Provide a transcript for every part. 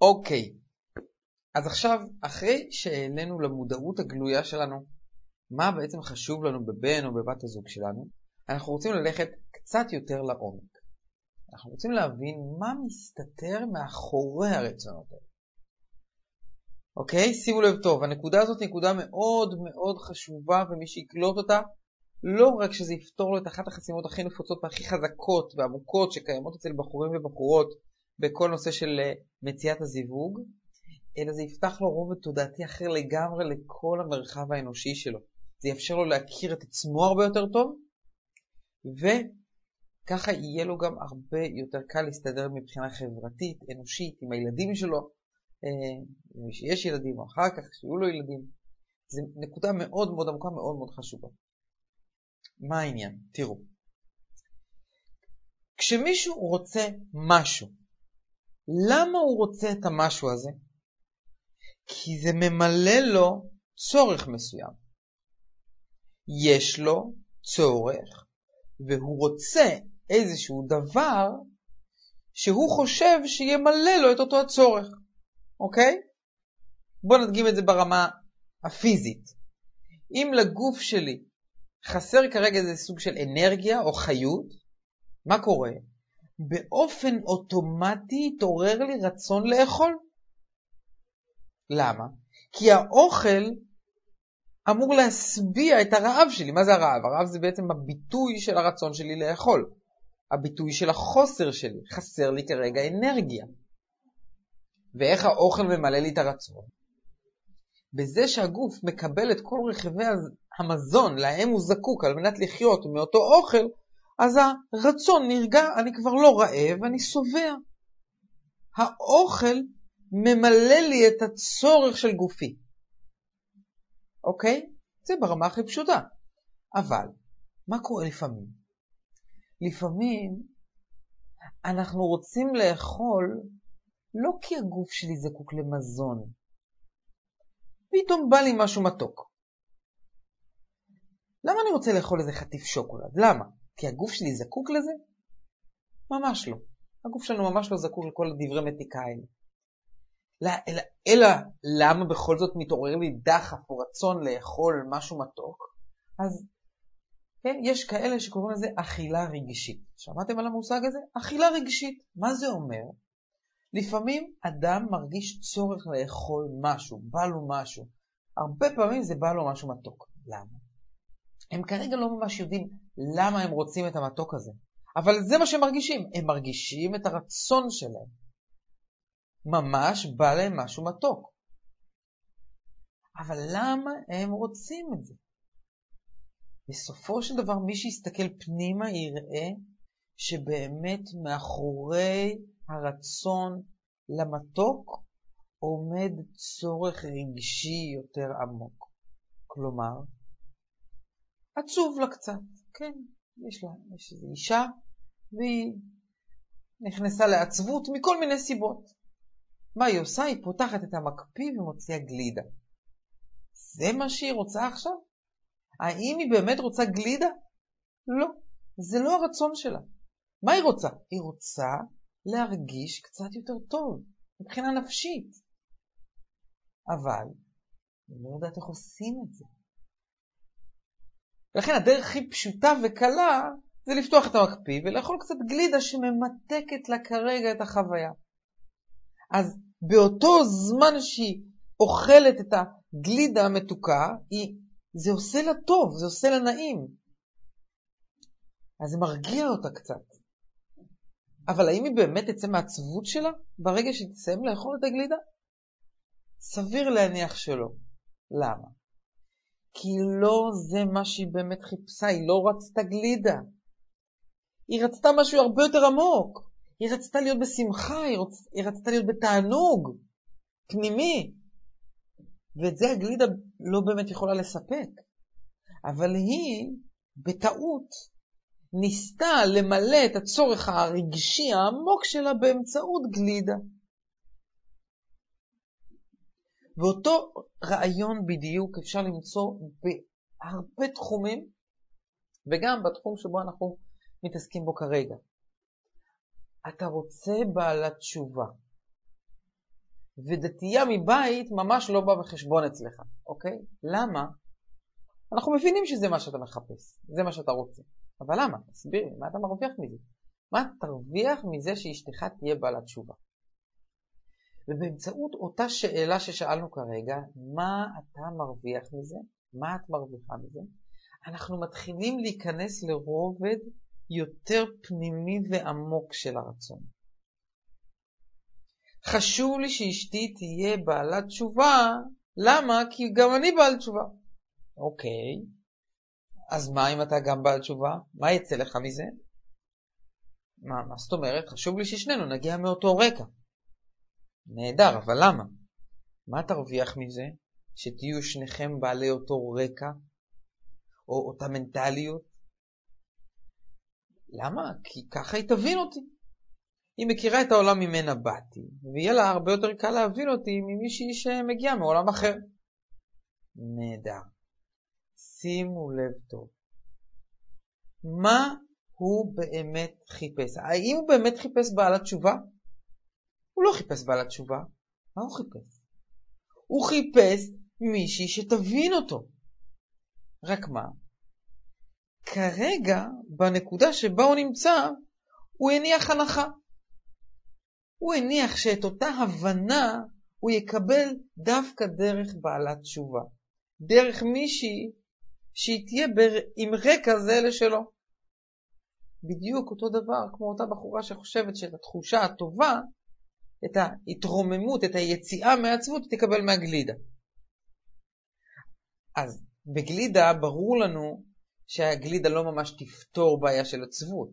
אוקיי, אז עכשיו, אחרי שהעלינו למודעות הגלויה שלנו מה בעצם חשוב לנו בבן או בבת הזוג שלנו, אנחנו רוצים ללכת קצת יותר לעומק. אנחנו רוצים להבין מה מסתתר מאחורי הרצונות האלה. אוקיי? שימו לב טוב, הנקודה הזאת היא נקודה מאוד מאוד חשובה, ומי שיקלוט אותה, לא רק שזה יפתור לו את אחת החסימות הכי נפוצות והכי חזקות ועמוקות שקיימות אצל בחורים ובחורות בכל נושא של אה, מציאת הזיווג, אלא זה יפתח לו רובד תודעתי אחר לגמרי לכל המרחב האנושי שלו. זה יאפשר לו להכיר את עצמו הרבה יותר טוב, וככה יהיה לו גם הרבה יותר קל להסתדר מבחינה חברתית, אנושית, עם הילדים שלו, אה, מי שיש ילדים, או אחר כך שיהיו לו ילדים. זו נקודה מאוד מאוד עמוקה, מאוד מאוד חשובה. מה העניין? תראו. כשמישהו רוצה משהו, למה הוא רוצה את המשהו הזה? כי זה ממלא לו צורך מסוים. יש לו צורך, והוא רוצה איזשהו דבר שהוא חושב שימלא לו את אותו הצורך, אוקיי? בואו נדגים את זה ברמה הפיזית. אם לגוף שלי חסר כרגע איזה סוג של אנרגיה או חיות, מה קורה? באופן אוטומטי התעורר לי רצון לאכול. למה? כי האוכל אמור להשביע את הרעב שלי. מה זה הרעב? הרעב זה בעצם הביטוי של הרצון שלי לאכול. הביטוי של החוסר שלי. חסר לי כרגע אנרגיה. ואיך האוכל ממלא לי את הרצון? בזה שהגוף מקבל את כל רכיבי המזון להם הוא זקוק על מנת לחיות מאותו אוכל, אז הרצון נרגע, אני כבר לא רעב, אני שבע. האוכל ממלא לי את הצורך של גופי. אוקיי? זה ברמה הכי פשוטה. אבל, מה קורה לפעמים? לפעמים אנחנו רוצים לאכול לא כי הגוף שלי זקוק למזון. פתאום בא לי משהו מתוק. למה אני רוצה לאכול איזה חטיף שוקולד? למה? כי הגוף שלי זקוק לזה? ממש לא. הגוף שלנו ממש לא זקוק לכל הדברי מתיקה האלה. אלא, אלא למה בכל זאת מתעורר לי דחף או רצון לאכול משהו מתוק? אז כן, יש כאלה שקוראים לזה אכילה רגשית. שמעתם על המושג הזה? אכילה רגשית. מה זה אומר? לפעמים אדם מרגיש צורך לאכול משהו, בא לו משהו. הרבה פעמים זה בא לו משהו מתוק. למה? הם כרגע לא ממש יודעים למה הם רוצים את המתוק הזה. אבל זה מה שהם מרגישים. הם מרגישים את הרצון שלהם. ממש בא להם משהו מתוק. אבל למה הם רוצים את זה? בסופו של דבר מי שיסתכל פנימה יראה שבאמת מאחורי הרצון למתוק עומד צורך רגשי יותר עמוק. כלומר, עצוב לה קצת, כן, יש לה, יש איזו אישה, והיא נכנסה לעצבות מכל מיני סיבות. מה היא עושה? היא פותחת את המקפיא ומוציאה גלידה. זה מה שהיא רוצה עכשיו? האם היא באמת רוצה גלידה? לא, זה לא הרצון שלה. מה היא רוצה? היא רוצה להרגיש קצת יותר טוב, מבחינה נפשית. אבל היא לא יודעת איך עושים את זה. ולכן הדרך הכי פשוטה וקלה זה לפתוח את המקפיא ולאכול קצת גלידה שממתקת לה כרגע את החוויה. אז באותו זמן שהיא אוכלת את הגלידה המתוקה, היא, זה עושה לה טוב, זה עושה לה נעים. אז זה מרגיע אותה קצת. אבל האם היא באמת תצא מהעצבות שלה ברגע שהיא תסיים לאכול את הגלידה? סביר להניח שלא. למה? כי לא זה מה שהיא באמת חיפשה, היא לא רצתה גלידה. היא רצתה משהו הרבה יותר עמוק. היא רצתה להיות בשמחה, היא, רוצ... היא רצתה להיות בתענוג פנימי. ואת זה הגלידה לא באמת יכולה לספק. אבל היא, בטעות, ניסתה למלא את הצורך הרגשי העמוק שלה באמצעות גלידה. ואותו רעיון בדיוק אפשר למצוא בהרבה תחומים, וגם בתחום שבו אנחנו מתעסקים בו כרגע. אתה רוצה בעלת תשובה. ודתייה מבית ממש לא בא בחשבון אצלך, אוקיי? למה? אנחנו מבינים שזה מה שאתה מחפש, זה מה שאתה רוצה. אבל למה? תסביר לי, מה אתה מרוויח מזה? מה תרוויח מזה שאשתך תהיה בעלת תשובה? ובאמצעות אותה שאלה ששאלנו כרגע, מה אתה מרוויח מזה? מה את מרוויחה מזה? אנחנו מתחילים להיכנס לרובד יותר פנימי ועמוק של הרצון. חשוב לי שאשתי תהיה בעלת תשובה, למה? כי גם אני בעל תשובה. אוקיי, אז מה אם אתה גם בעל תשובה? מה יצא לך מזה? מה, מה זאת אומרת? חשוב לי ששנינו נגיע מאותו רקע. נהדר, אבל למה? מה תרוויח מזה? שתהיו שניכם בעלי אותו רקע, או אותה מנטליות? למה? כי ככה היא תבין אותי. היא מכירה את העולם ממנה באתי, ויהיה לה הרבה יותר קל להבין אותי ממישהי שמגיעה מעולם אחר. נהדר. שימו לב טוב. מה הוא באמת חיפש? האם הוא באמת חיפש בעלת תשובה? הוא לא חיפש בעלת תשובה. מה הוא חיפש? הוא חיפש מישהי שתבין אותו. רק מה? כרגע, בנקודה שבה הוא נמצא, הוא הניח הנחה. הוא הניח שאת אותה הבנה הוא יקבל דווקא דרך בעלת תשובה. דרך מישהי שהיא תהיה בר... עם רקע זהה לשלו. בדיוק אותו דבר כמו אותה בחורה שחושבת שאת התחושה הטובה, את ההתרוממות, את היציאה מהעצבות, תקבל מהגלידה. אז בגלידה ברור לנו שהגלידה לא ממש תפתור בעיה של עצבות.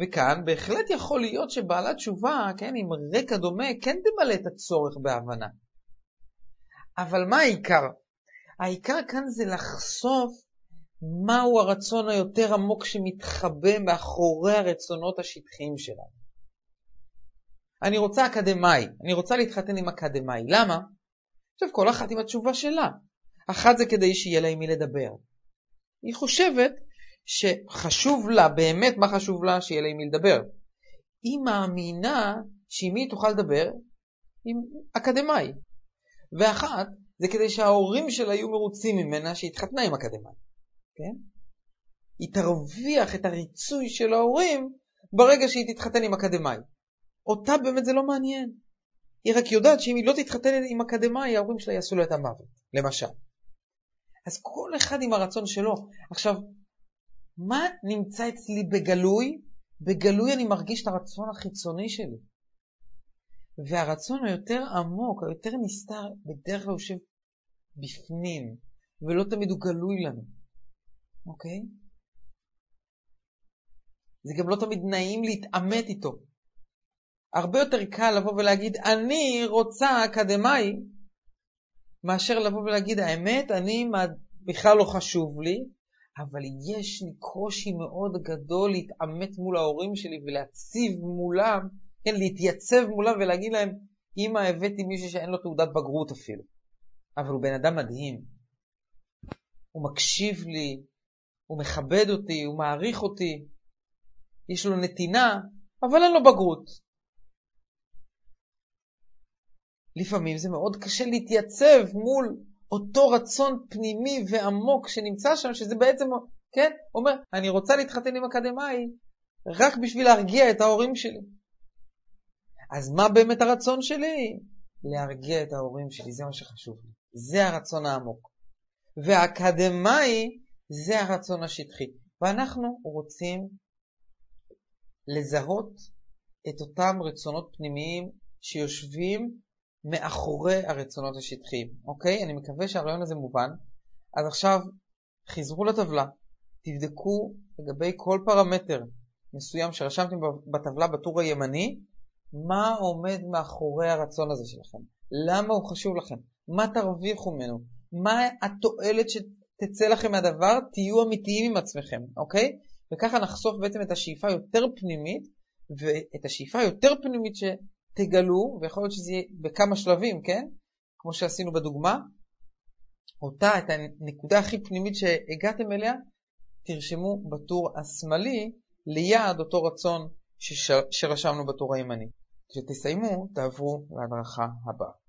וכאן בהחלט יכול להיות שבעלת תשובה, כן, עם רקע דומה, כן תמלא את הצורך בהבנה. אבל מה העיקר? העיקר כאן זה לחשוף מהו הרצון היותר עמוק שמתחבא מאחורי הרצונות השטחיים שלנו. אני רוצה אקדמאי, אני רוצה להתחתן עם אקדמאי. למה? עכשיו, כל אחת עם התשובה שלה. אחת זה כדי שיהיה לה עם מי לדבר. היא חושבת שחשוב לה, באמת מה חשוב לה? שיהיה לה עם מי לדבר. היא מאמינה שעם מי תוכל לדבר? עם אקדמאי. ואחת זה כדי שההורים שלה יהיו מרוצים ממנה שהתחתנה עם אקדמאי. כן? היא תרוויח את הריצוי של ההורים ברגע שהיא תתחתן עם אקדמאי. אותה באמת זה לא מעניין. היא רק יודעת שאם היא לא תתחתן עם אקדמאי, ההורים שלה יעשו לה את המוות, למשל. אז כל אחד עם הרצון שלו. עכשיו, מה נמצא אצלי בגלוי? בגלוי אני מרגיש את הרצון החיצוני שלי. והרצון היותר עמוק, היותר נסתר, בדרך כלל יושב בפנים, ולא תמיד הוא גלוי לנו, אוקיי? זה גם לא תמיד נעים להתעמת איתו. הרבה יותר קל לבוא ולהגיד, אני רוצה אקדמאי, מאשר לבוא ולהגיד, האמת, אני בכלל לא חשוב לי, אבל יש לי קושי מאוד גדול להתעמת מול ההורים שלי ולהציב מולם, כן, להתייצב מולם ולהגיד להם, אמא, הבאתי מישהו שאין לו תעודת בגרות אפילו. אבל הוא בן אדם מדהים. הוא מקשיב לי, הוא מכבד אותי, הוא מעריך אותי, יש לו נתינה, אבל אין לו בגרות. לפעמים זה מאוד קשה להתייצב מול אותו רצון פנימי ועמוק שנמצא שם, שזה בעצם, כן, אומר, אני רוצה להתחתן עם אקדמאי רק בשביל להרגיע את ההורים שלי. אז מה באמת הרצון שלי? להרגיע את ההורים שלי, זה מה שחשוב לי. זה הרצון העמוק. והאקדמאי זה הרצון השטחי. ואנחנו רוצים לזהות את אותם רצונות פנימיים שיושבים מאחורי הרצונות השטחיים, אוקיי? אני מקווה שהרעיון הזה מובן. אז עכשיו חזרו לטבלה, תבדקו לגבי כל פרמטר מסוים שרשמתם בטבלה בטור הימני, מה עומד מאחורי הרצון הזה שלכם, למה הוא חשוב לכם, מה תרוויחו ממנו, מה התועלת שתצא לכם מהדבר, תהיו אמיתיים עם עצמכם, אוקיי? וככה נחשוף בעצם את השאיפה היותר פנימית, ואת השאיפה היותר פנימית שתגלו, ויכול להיות שזה יהיה בכמה שלבים, כן? כמו שעשינו בדוגמה, אותה, את הנקודה הכי פנימית שהגעתם אליה, תרשמו בטור השמאלי ליד אותו רצון שרשמנו בטור הימני. כשתסיימו, תעברו להדרכה הבאה.